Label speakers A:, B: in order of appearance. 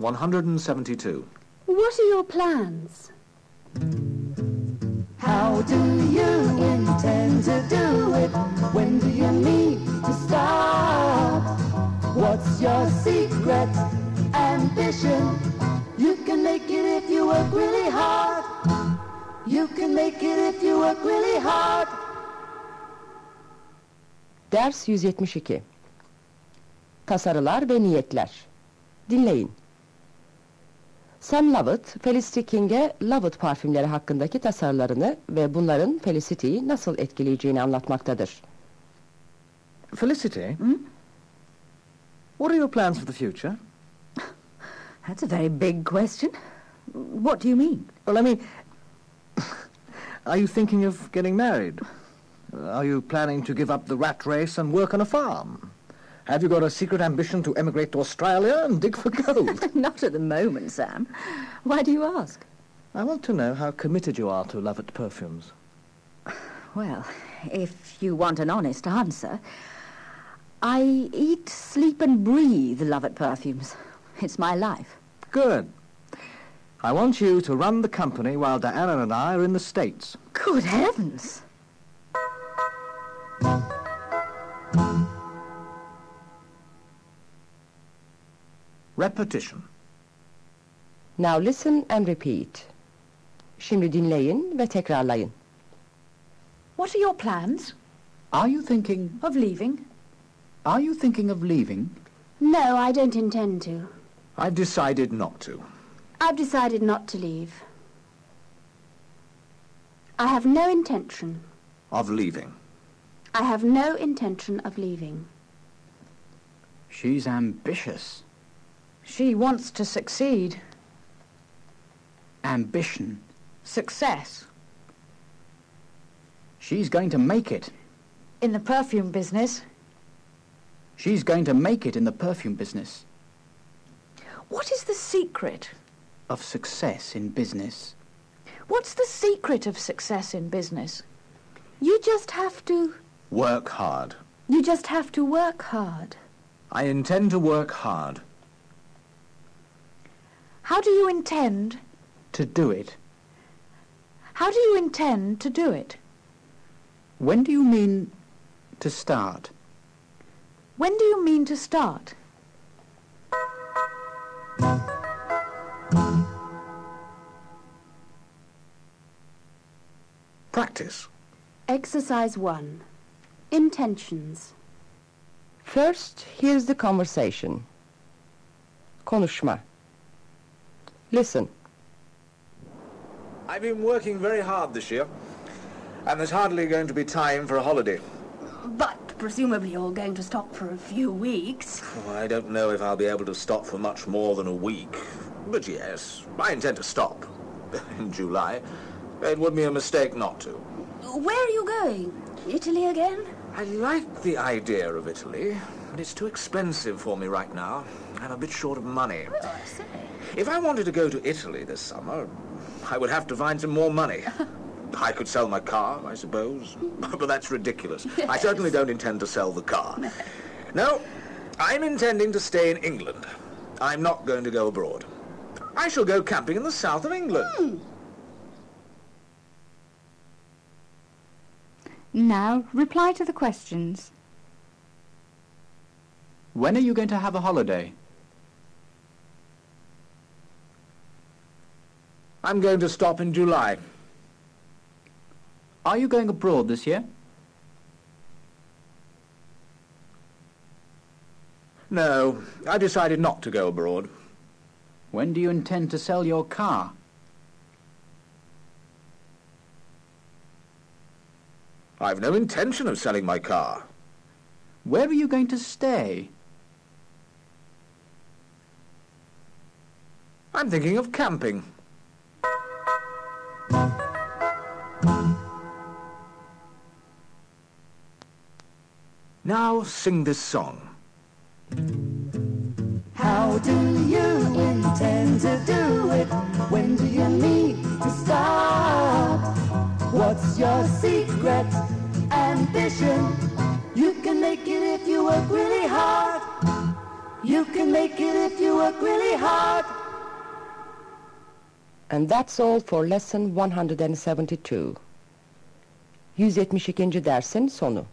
A: 172.
B: What are your plans?
C: How do you intend to do it? When do you need to start? What's your secret ambition? You can make it if you work really hard. You can make it if you work really hard.
D: Ders 172 Tasarılar ve niyetler Dinleyin. Sam Lovett, Felicity King'e Lovett parfümleri hakkındaki tasarılarını ve bunların Felicity'yi nasıl etkileyeceğini anlatmaktadır.
A: Felicity? Hmm? What are your plans for the future?
E: That's a very big question. What do you mean?
A: Well, I mean, are you thinking of getting married? Are you planning to give up the rat race and work on a farm? Have you got a secret ambition to emigrate to Australia and dig for gold?
E: Not at the moment, Sam. Why do you ask?
A: I want to know how committed you are to Lovett perfumes.
E: Well, if you want an honest answer, I eat, sleep and breathe Lovett perfumes. It's my life.
A: Good. I want you to run the company while Diana and I are in the States.
E: Good heavens!
A: Repetition.
D: Now listen and repeat. Şimdi dinleyin ve tekrarlayın.
F: What are your plans
G: Are you thinking...
F: of leaving?
G: Are you thinking of leaving?
B: No, I don't intend to.
A: I've decided not to.
B: I've decided not to leave. I have no intention.
A: Of leaving.
B: I have no intention of leaving.
G: She's ambitious.
F: She wants to succeed.
G: Ambition.
F: Success.
G: She's going to make it.
F: In the perfume business.
G: She's going to make it in the perfume business.
F: What is the secret?
G: Of success in business.
F: What's the secret of success in business?
B: You just have to...
A: Work hard.
B: You just have to work hard.
A: I intend to work hard.
F: How do you intend?
G: To do it.
F: How do you intend to do it?
G: When do you mean to start?
F: When do you mean to start?
A: Practice.
B: Exercise 1. Intentions.
D: First, here's the conversation. Konuşma. Listen.
A: I've been working very hard this year, and there's hardly going to be time for a holiday.
H: But presumably you're going to stop for a few weeks.
A: Oh, I don't know if I'll be able to stop for much more than a week. But yes, I intend to stop. In July. It would be a mistake not to.
H: Where are you going? Italy again?
A: I like the idea of Italy, but it's too expensive for me right now. I'm a bit short of money.
H: Oh, I say.
A: If I wanted to go to Italy this summer, I would have to find some more money. I could sell my car, I suppose, but that's ridiculous. I certainly don't intend to sell the car. No, I'm intending to stay in England. I'm not going to go abroad. I shall go camping in the south of England. Hmm.
I: Now, reply to the questions.
G: When are you going to have a holiday?
A: I'm going to stop in July.
G: Are you going abroad this year?
A: No, I decided not to go abroad.
G: When do you intend to sell your car?
A: I've no intention of selling my car.
G: Where are you going to stay?
A: I'm thinking of camping. Now sing this song.
C: How do you intend to do it? When do you need to start? What's your secret ambition? You can make it if you work really hard. You can make it if you work really hard.
D: And that's all for lesson 172. 172. dersin sonu.